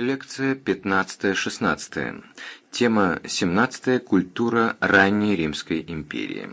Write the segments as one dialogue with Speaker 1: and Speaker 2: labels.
Speaker 1: Лекция 15-16. Тема 17. Культура ранней Римской империи.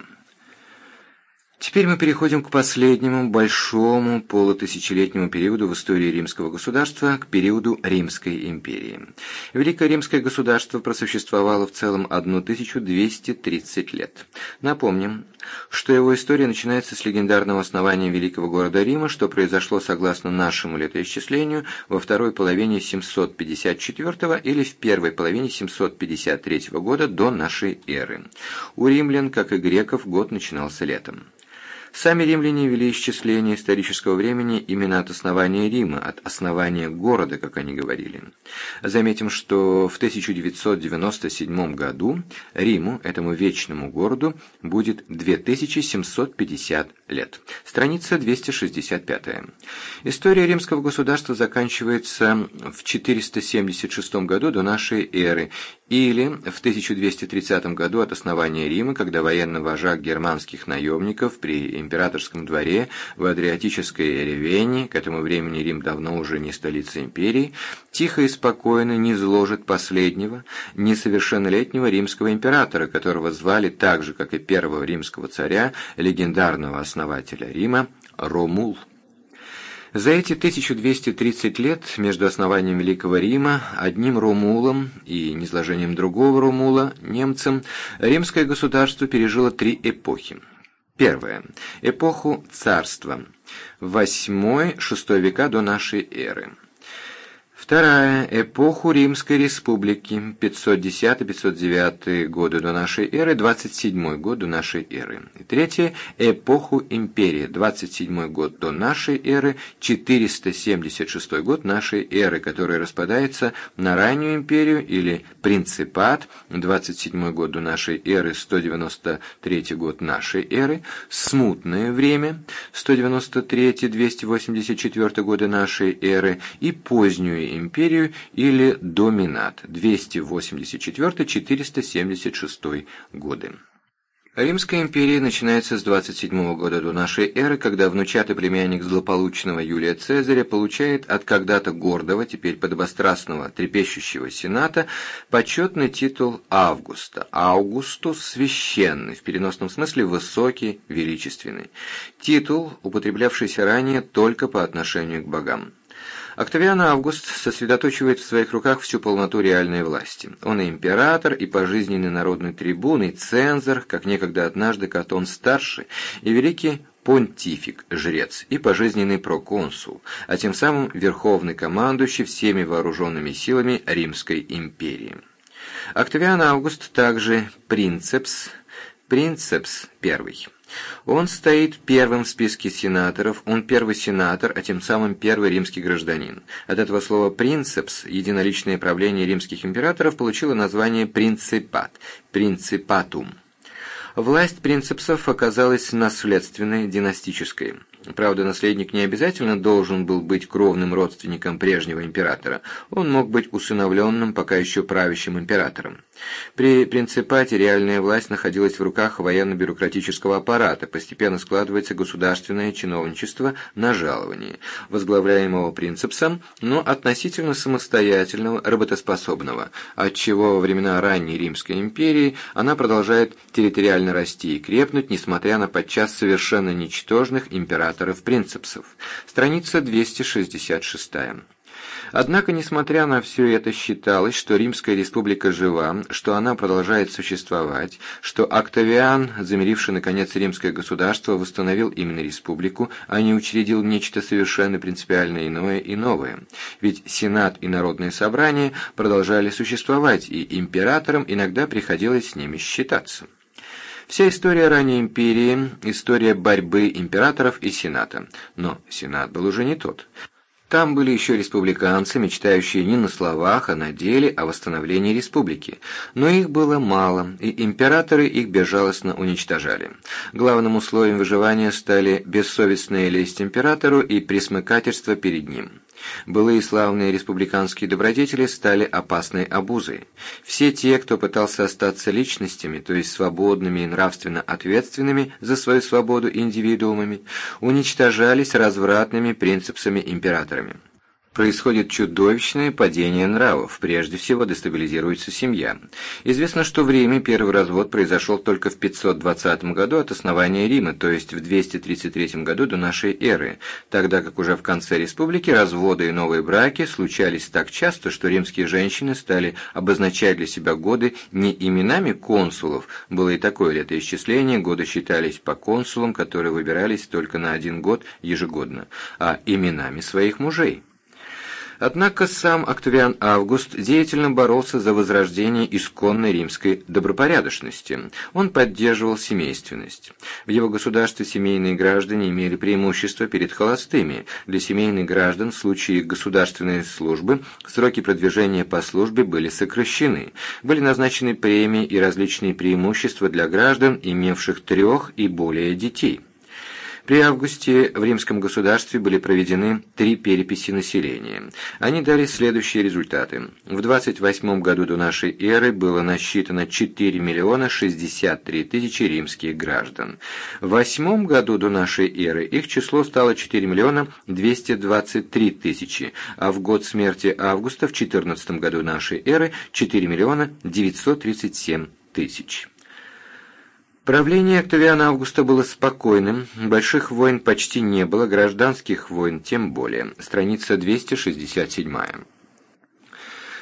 Speaker 1: Теперь мы переходим к последнему большому полутысячелетнему периоду в истории римского государства, к периоду Римской империи. Великое римское государство просуществовало в целом 1230 лет. Напомним, что его история начинается с легендарного основания великого города Рима, что произошло согласно нашему летоисчислению во второй половине 754 или в первой половине 753 года до нашей эры. У римлян, как и греков, год начинался летом. Сами римляне вели исчисление исторического времени именно от основания Рима, от основания города, как они говорили. Заметим, что в 1997 году Риму, этому вечному городу, будет 2750 лет. Страница 265. История римского государства заканчивается в 476 году до нашей эры или в 1230 году от основания Рима, когда военный вожак германских наемников при императорском дворе в Адриатической Ревене, к этому времени Рим давно уже не столица империи, тихо и спокойно не зложит последнего, несовершеннолетнего римского императора, которого звали так же, как и первого римского царя, легендарного основателя Рима, Ромул. За эти 1230 лет между основанием Великого Рима, одним Ромулом и низложением другого Ромула, немцем, римское государство пережило три эпохи. Первая. Эпоху царства. Восьмой-шестой века до нашей эры. Вторая. Эпоху Римской Республики. 510-509 годы до нашей эры, 27 год до нашей эры. И третья. Эпоху Империи. 27 год до нашей эры, 476 год нашей эры, которая распадается на раннюю империю или принципат. 27 год до нашей эры, 193 год нашей эры. Смутное время. 193-284 годы нашей эры. И позднюю империю или доминат 284-476 годы. Римская империя начинается с 27 года до нашей эры, когда внучатый племянник злополучного Юлия Цезаря получает от когда-то гордого, теперь подобострастного, трепещущего сената почетный титул Августа. Аугустус священный, в переносном смысле высокий, величественный. Титул, употреблявшийся ранее только по отношению к богам. Октавиан Август сосредоточивает в своих руках всю полноту реальной власти. Он и император, и пожизненный народный трибун, и цензор, как некогда однажды Катон-старший, и великий понтифик, жрец, и пожизненный проконсул, а тем самым верховный командующий всеми вооруженными силами Римской империи. Октавиан Август также принцепс, принцепс первый. Он стоит первым в списке сенаторов, он первый сенатор, а тем самым первый римский гражданин. От этого слова «принцепс» единоличное правление римских императоров получило название «принципат», «принципатум». Власть принцепсов оказалась наследственной, династической. Правда, наследник не обязательно должен был быть кровным родственником прежнего императора. Он мог быть усыновленным, пока еще правящим императором. При принципате реальная власть находилась в руках военно-бюрократического аппарата, постепенно складывается государственное чиновничество на жалование, возглавляемого принципсом, но относительно самостоятельного, работоспособного, отчего во времена ранней Римской империи она продолжает территориально расти и крепнуть, несмотря на подчас совершенно ничтожных императоров-принципсов. Страница 266. Однако, несмотря на все это, считалось, что Римская республика жива, что она продолжает существовать, что Октавиан, замеривший наконец римское государство, восстановил именно республику, а не учредил нечто совершенно принципиально иное и новое. Ведь Сенат и Народное собрание продолжали существовать, и императорам иногда приходилось с ними считаться. Вся история ранней империи – история борьбы императоров и Сената. Но Сенат был уже не тот. Там были еще республиканцы, мечтающие не на словах, а на деле о восстановлении республики. Но их было мало, и императоры их безжалостно уничтожали. Главным условием выживания стали бессовестная лесть императору и присмыкательство перед ним. Былые славные республиканские добродетели стали опасной обузой. Все те, кто пытался остаться личностями, то есть свободными и нравственно ответственными за свою свободу индивидуумами, уничтожались развратными принципсами императорами. Происходит чудовищное падение нравов, прежде всего дестабилизируется семья. Известно, что в Риме первый развод произошел только в 520 году от основания Рима, то есть в 233 году до нашей эры, тогда как уже в конце республики разводы и новые браки случались так часто, что римские женщины стали обозначать для себя годы не именами консулов, было и такое летоисчисление, годы считались по консулам, которые выбирались только на один год ежегодно, а именами своих мужей. Однако сам Октавиан Август деятельно боролся за возрождение исконной римской добропорядочности. Он поддерживал семейственность. В его государстве семейные граждане имели преимущество перед холостыми. Для семейных граждан в случае государственной службы сроки продвижения по службе были сокращены. Были назначены премии и различные преимущества для граждан, имевших трех и более детей. При августе в римском государстве были проведены три переписи населения. Они дали следующие результаты. В 28 году до нашей эры было насчитано 4 миллиона 63 тысячи римских граждан. В 8 году до нашей эры их число стало 4 миллиона 223 тысячи, а в год смерти Августа в 14 году нашей эры 4 миллиона 937 тысяч. Правление Октавиана Августа было спокойным, больших войн почти не было, гражданских войн тем более. Страница 267.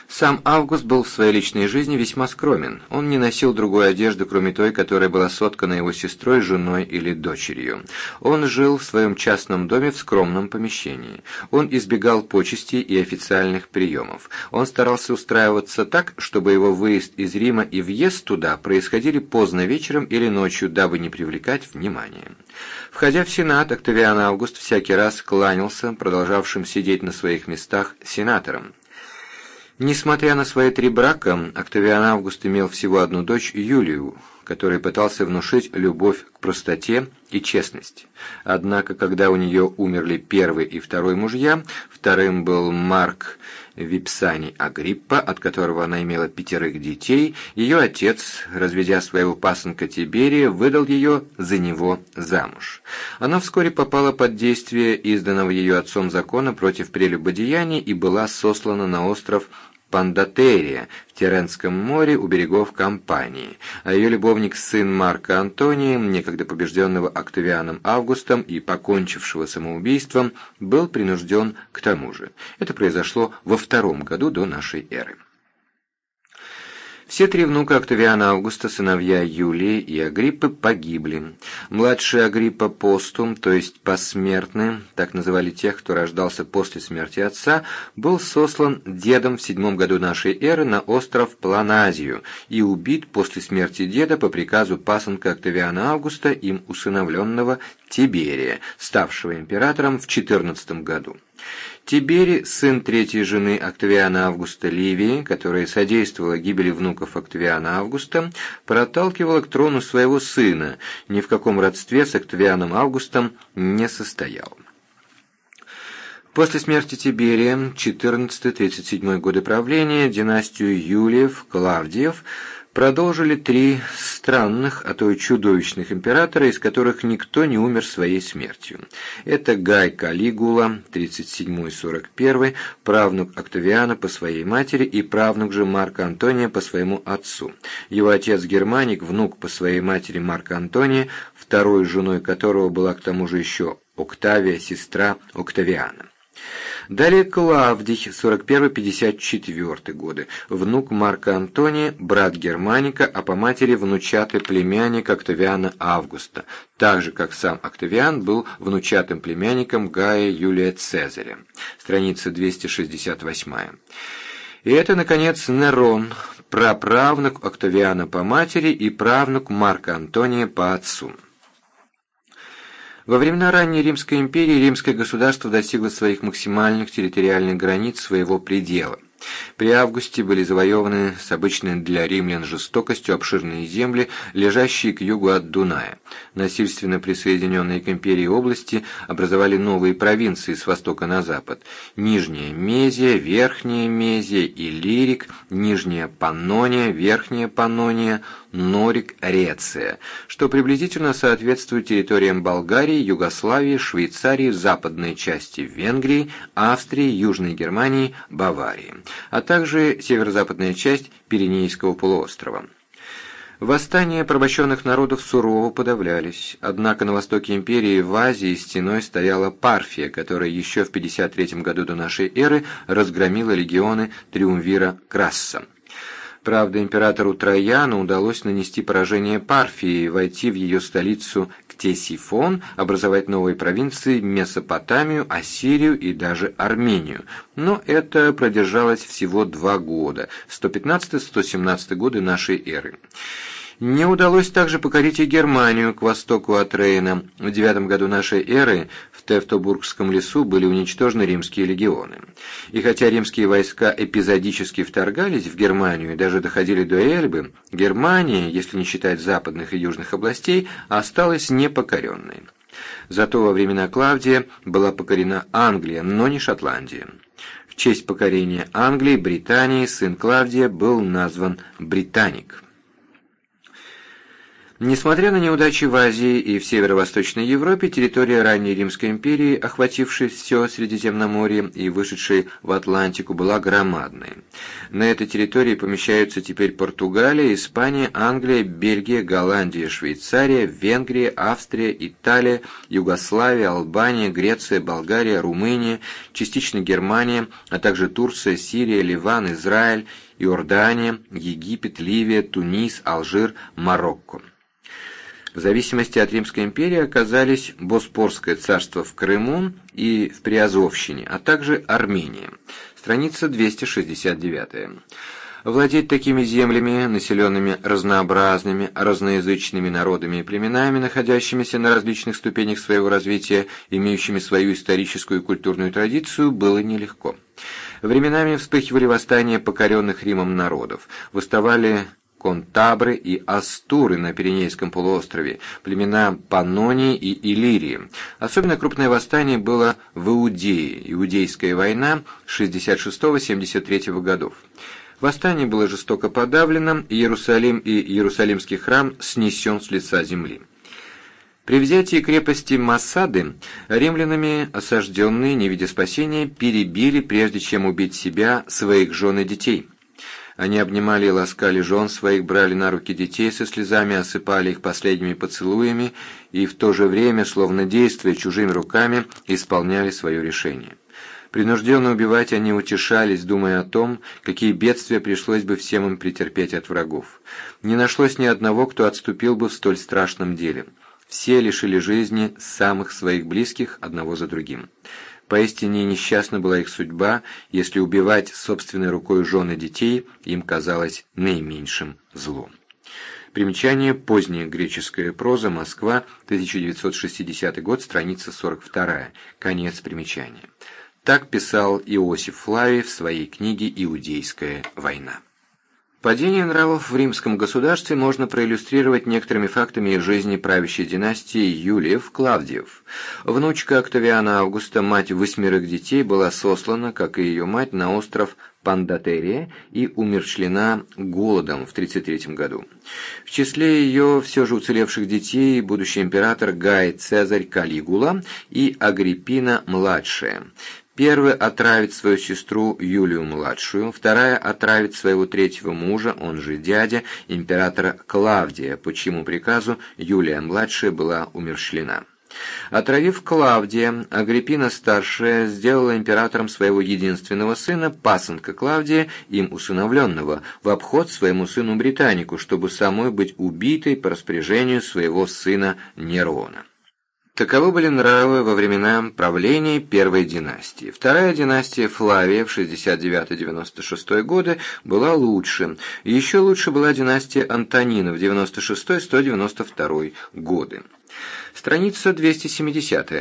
Speaker 1: Сам Август был в своей личной жизни весьма скромен. Он не носил другой одежды, кроме той, которая была соткана его сестрой, женой или дочерью. Он жил в своем частном доме в скромном помещении. Он избегал почестей и официальных приемов. Он старался устраиваться так, чтобы его выезд из Рима и въезд туда происходили поздно вечером или ночью, дабы не привлекать внимания. Входя в Сенат, Октавиан Август всякий раз кланялся продолжавшим сидеть на своих местах сенаторам. Несмотря на свои три брака, Октавиан Август имел всего одну дочь, Юлию, который пытался внушить любовь к простоте и честности. Однако, когда у нее умерли первый и второй мужья, вторым был Марк Випсаний Агриппа, от которого она имела пятерых детей, ее отец, разведя своего пасынка Тиберия, выдал ее за него замуж. Она вскоре попала под действие изданного ее отцом закона против прелюбодеяний и была сослана на остров Пандатерия в Теренском море у берегов Кампании, а ее любовник сын Марка Антония, некогда побежденного Октавианом Августом и покончившего самоубийством, был принужден к тому же. Это произошло во втором году до нашей эры. Все три внука Октавиана Августа, сыновья Юлии и Агриппы, погибли. Младший Агриппа Постум, то есть посмертный, так называли тех, кто рождался после смерти отца, был сослан дедом в седьмом году нашей эры на остров Планазию и убит после смерти деда по приказу пасынка Октавиана Августа, им усыновленного Тиберия, ставшего императором в четырнадцатом году. Тибери, сын третьей жены Октавиана Августа Ливии, которая содействовала гибели внуков Октавиана Августа, проталкивала к трону своего сына, ни в каком родстве с Октавианом Августом не состоял. После смерти Тиберия, 14-37 годы правления, династию Юлиев-Клавдиев – продолжили три странных, а то и чудовищных императора, из которых никто не умер своей смертью. Это Гай Калигула, 37-41, правнук Октавиана по своей матери и правнук же Марка Антония по своему отцу. Его отец Германик, внук по своей матери Марка Антония, второй женой которого была к тому же еще Октавия, сестра Октавиана. Далее Клавдий, 41-54 годы, внук Марка Антония, брат Германика, а по матери внучатый племянник Октавиана Августа, так же, как сам Октавиан был внучатым племянником Гая Юлия Цезаря. Страница 268. И это, наконец, Нерон, праправнук Октавиана по матери и правнук Марка Антония по отцу. Во времена ранней Римской империи римское государство достигло своих максимальных территориальных границ своего предела. При августе были завоеваны с обычной для римлян жестокостью обширные земли, лежащие к югу от Дуная. Насильственно присоединенные к империи области образовали новые провинции с востока на запад. Нижняя Мезия, Верхняя Мезия, Иллирик, Нижняя Паннония, Верхняя Паннония, Норик Реция, что приблизительно соответствует территориям Болгарии, Югославии, Швейцарии, западной части Венгрии, Австрии, Южной Германии, Баварии, а также северо-западная часть Пиренейского полуострова. Восстания порабощенных народов сурово подавлялись, однако на востоке империи в Азии стеной стояла Парфия, которая еще в 53 году до нашей эры разгромила легионы Триумвира Красса. Правда, императору Трояну удалось нанести поражение Парфии, войти в ее столицу Ктесифон, образовать новые провинции Месопотамию, Ассирию и даже Армению. Но это продержалось всего два года, 115-117 годы нашей эры. Не удалось также покорить и Германию к востоку от Рейна. В девятом году нашей эры в Тевтобургском лесу были уничтожены римские легионы. И хотя римские войска эпизодически вторгались в Германию и даже доходили до Эльбы, Германия, если не считать западных и южных областей, осталась непокоренной. Зато во времена Клавдия была покорена Англия, но не Шотландия. В честь покорения Англии Британии сын Клавдия был назван Британик. Несмотря на неудачи в Азии и в северо-восточной Европе, территория ранней Римской империи, охватившей все Средиземноморье и вышедшей в Атлантику, была громадной. На этой территории помещаются теперь Португалия, Испания, Англия, Бельгия, Голландия, Швейцария, Венгрия, Австрия, Италия, Югославия, Албания, Греция, Болгария, Румыния, частично Германия, а также Турция, Сирия, Ливан, Израиль, Иордания, Египет, Ливия, Тунис, Алжир, Марокко. В зависимости от Римской империи оказались Боспорское царство в Крыму и в Приазовщине, а также Армения. Страница 269. Владеть такими землями, населенными разнообразными, разноязычными народами и племенами, находящимися на различных ступенях своего развития, имеющими свою историческую и культурную традицию, было нелегко. Временами вспыхивали восстания покоренных Римом народов, выставали Контабры и Астуры на Пиренейском полуострове, племена Паннонии и Иллирии. Особенно крупное восстание было в Иудее, Иудейская война 66-73 годов. Восстание было жестоко подавлено, Иерусалим и Иерусалимский храм снесен с лица земли. При взятии крепости Массады римлянами осажденные, не видя спасения, перебили, прежде чем убить себя, своих жен и детей – они обнимали и ласкали жен своих, брали на руки детей со слезами, осыпали их последними поцелуями и в то же время, словно действуя чужими руками, исполняли свое решение. Принужденно убивать они утешались, думая о том, какие бедствия пришлось бы всем им претерпеть от врагов. Не нашлось ни одного, кто отступил бы в столь страшном деле. Все лишили жизни самых своих близких одного за другим. Поистине несчастна была их судьба, если убивать собственной рукой жены детей им казалось наименьшим злом. Примечание «Поздняя греческая проза. Москва. 1960 год. Страница 42. Конец примечания». Так писал Иосиф Флавий в своей книге «Иудейская война». Падение нравов в римском государстве можно проиллюстрировать некоторыми фактами из жизни правящей династии Юлиев-Клавдиев. Внучка Октавиана Августа, мать восьмерых детей, была сослана, как и ее мать, на остров Пандатерия и умершлена голодом в 33 году. В числе ее все же уцелевших детей будущий император Гай Цезарь Калигула и Агриппина-младшая. Первая отравит свою сестру Юлию-младшую, вторая отравит своего третьего мужа, он же дядя, императора Клавдия, по чьему приказу Юлия-младшая была умершлена. Отравив Клавдия, Агриппина-старшая сделала императором своего единственного сына, пасынка Клавдия, им усыновленного, в обход своему сыну Британику, чтобы самой быть убитой по распоряжению своего сына Нерона. Таковы были нравы во времена правления первой династии. Вторая династия Флавия в 69-96 годы была лучше. Еще лучше была династия Антонина в 96-192 годы. Страница 270.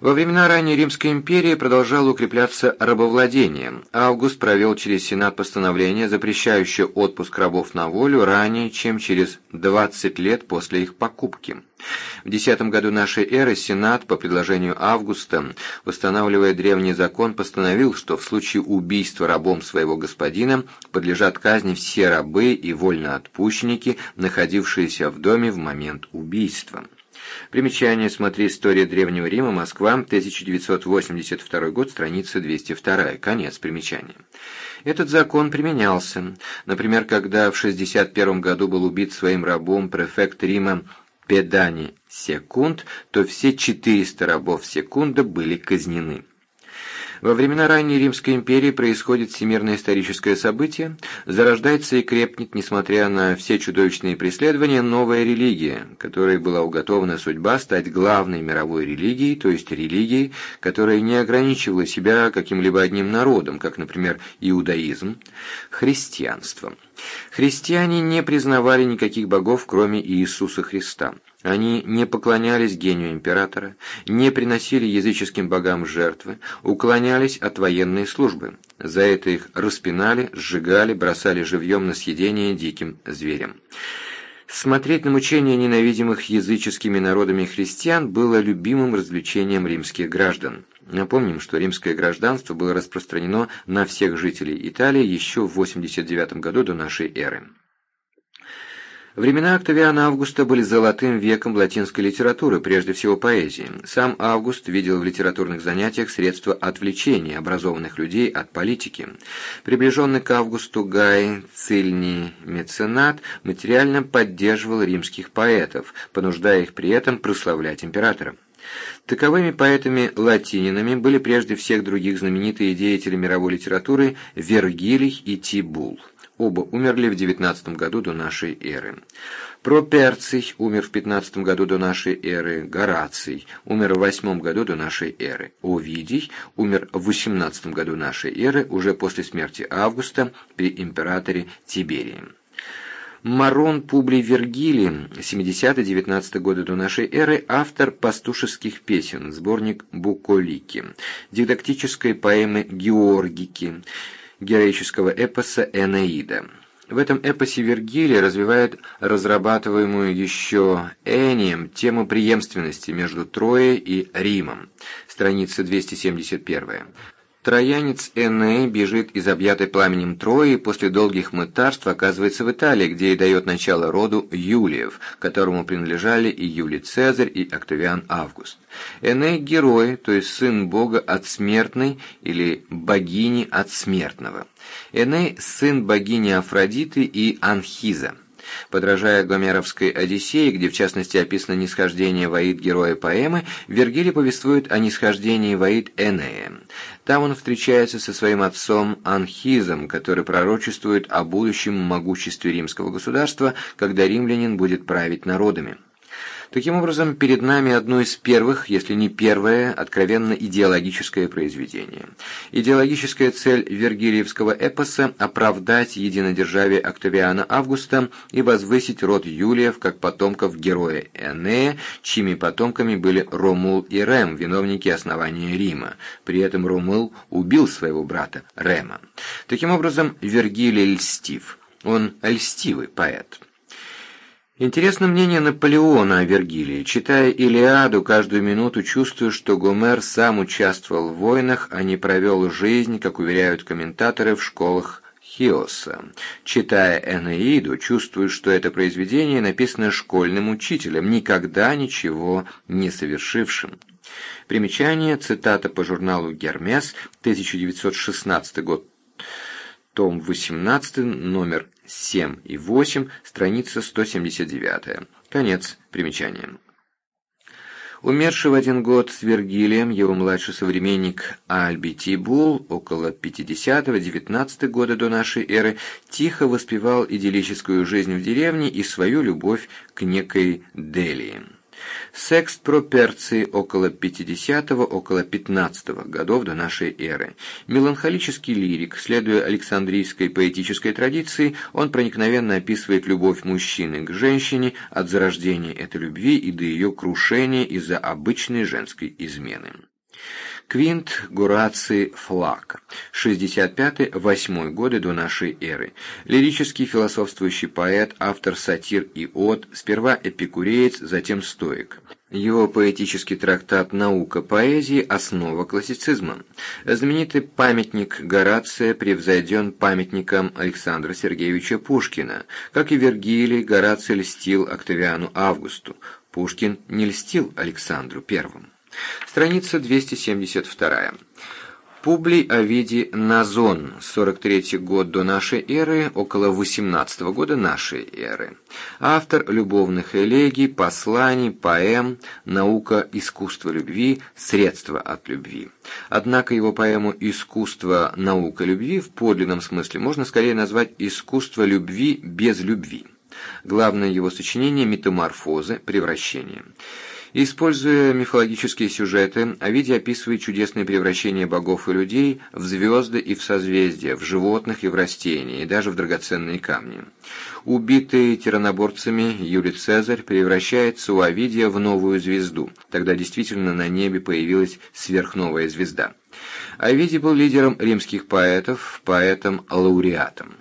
Speaker 1: Во времена ранней Римской империи продолжало укрепляться рабовладение. Август провел через Сенат постановление, запрещающее отпуск рабов на волю ранее, чем через 20 лет после их покупки. В десятом году нашей эры Сенат, по предложению Августа, устанавливая древний закон, постановил, что в случае убийства рабом своего господина подлежат казни все рабы и вольноотпущенники, находившиеся в доме в момент убийства. Примечание. Смотри «История Древнего Рима. Москва. 1982 год. Страница 202». Конец примечания. Этот закон применялся. Например, когда в 61 году был убит своим рабом префект Рима Педани Секунд, то все 400 рабов Секунда были казнены. Во времена ранней Римской империи происходит всемирное историческое событие, зарождается и крепнет, несмотря на все чудовищные преследования, новая религия, которой была уготована судьба стать главной мировой религией, то есть религией, которая не ограничивала себя каким-либо одним народом, как, например, иудаизм, христианством. Христиане не признавали никаких богов, кроме Иисуса Христа. Они не поклонялись гению императора, не приносили языческим богам жертвы, уклонялись от военной службы. За это их распинали, сжигали, бросали живьем на съедение диким зверям. Смотреть на мучения ненавидимых языческими народами христиан было любимым развлечением римских граждан. Напомним, что римское гражданство было распространено на всех жителей Италии еще в 89 году до нашей эры. Времена Октавиана Августа были золотым веком латинской литературы, прежде всего поэзии. Сам Август видел в литературных занятиях средства отвлечения образованных людей от политики. Приближенный к Августу Гай Цильний Меценат материально поддерживал римских поэтов, понуждая их при этом прославлять императора. Таковыми поэтами-латининами были прежде всех других знаменитые деятели мировой литературы Вергилий и Тибул. Оба умерли в 19 году до нашей эры. Проперций умер в 15 году до нашей эры, Гораций умер в 8 году до нашей эры, Овидий умер в 18 году нашей эры, уже после смерти Августа при императоре Тиберии. Марон Публий Вергилий, 70-19 годы до нашей эры, автор пастушеских песен, сборник Буколики, дидактической поэмы Георгики, героического эпоса «Энеида». В этом эпосе Вергилий развивает разрабатываемую еще Энием тему преемственности между Троей и Римом. Страница 271. Троянец Эней бежит из объятой пламенем Трои и после долгих мытарств оказывается в Италии, где и дает начало роду Юлиев, которому принадлежали и Юлий Цезарь, и Октавиан Август. Эней – герой, то есть сын бога от смертной или богини от смертного. Эней – сын богини Афродиты и Анхиза. Подражая гомеровской «Одиссее», где в частности описано нисхождение воид героя поэмы, Вергилий повествует о нисхождении воид Энея. Там он встречается со своим отцом Анхизом, который пророчествует о будущем могуществе римского государства, когда римлянин будет править народами. Таким образом, перед нами одно из первых, если не первое, откровенно идеологическое произведение. Идеологическая цель Вергилиевского эпоса – оправдать единодержавие Октавиана Августа и возвысить род Юлиев как потомков героя Энея, чьими потомками были Ромул и Рем, виновники основания Рима. При этом Ромул убил своего брата Рема. Таким образом, Вергилий льстив. Он льстивый поэт. Интересно мнение Наполеона о Вергилии. Читая «Илиаду», каждую минуту чувствую, что Гомер сам участвовал в войнах, а не провел жизнь, как уверяют комментаторы в школах Хиоса. Читая «Энеиду», чувствую, что это произведение написано школьным учителем, никогда ничего не совершившим. Примечание, цитата по журналу «Гермес», 1916 год, том 18, номер 7 и 8, страница 179. Конец примечания. Умерший в один год с Вергилием, его младший современник Альби Тибул, около 50-19 года до нашей эры, тихо воспевал идиллическую жизнь в деревне и свою любовь к некой Делии. Секст Проперций около 50-го, около 15-го годов до нашей эры. Меланхолический лирик, следуя Александрийской поэтической традиции, он проникновенно описывает любовь мужчины к женщине от зарождения этой любви и до ее крушения из-за обычной женской измены. Квинт Гураций Флаг, 65-8 годы до нашей эры. Лирический философствующий поэт, автор сатир и от, сперва эпикуреец, затем стоик. Его поэтический трактат «Наука поэзии. Основа классицизма». Знаменитый памятник Горация превзойден памятником Александра Сергеевича Пушкина. Как и Вергилий, Гораций льстил Октавиану Августу. Пушкин не льстил Александру Первому. Страница 272. Публий Овидий Назон, 43 год до нашей эры, около 18 года нашей эры. Автор любовных элегий, посланий, поэм, наука искусства любви, средства от любви. Однако его поэму «Искусство, наука любви» в подлинном смысле можно скорее назвать «Искусство любви без любви». Главное его сочинение «Метаморфозы, превращение». Используя мифологические сюжеты, Овидий описывает чудесные превращения богов и людей в звезды и в созвездия, в животных и в растения, и даже в драгоценные камни. Убитый тираноборцами Юлий Цезарь превращается у Овидия в новую звезду. Тогда действительно на небе появилась сверхновая звезда. Овидий был лидером римских поэтов, поэтом-лауреатом.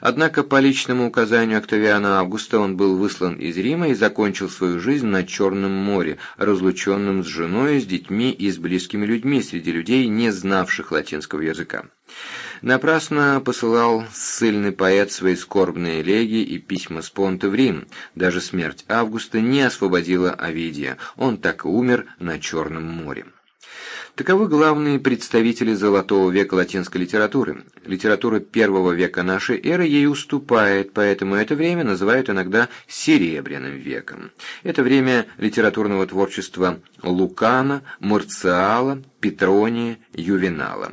Speaker 1: Однако по личному указанию Октавиана Августа он был выслан из Рима и закончил свою жизнь на Черном море, разлученным с женой, с детьми и с близкими людьми среди людей, не знавших латинского языка. Напрасно посылал ссыльный поэт свои скорбные элегии и письма с Понта в Рим. Даже смерть Августа не освободила Овидия, он так и умер на Черном море. Таковы главные представители золотого века латинской литературы. Литература первого века нашей эры ей уступает, поэтому это время называют иногда «серебряным веком». Это время литературного творчества Лукана, Марциала, Петрония, Ювенала.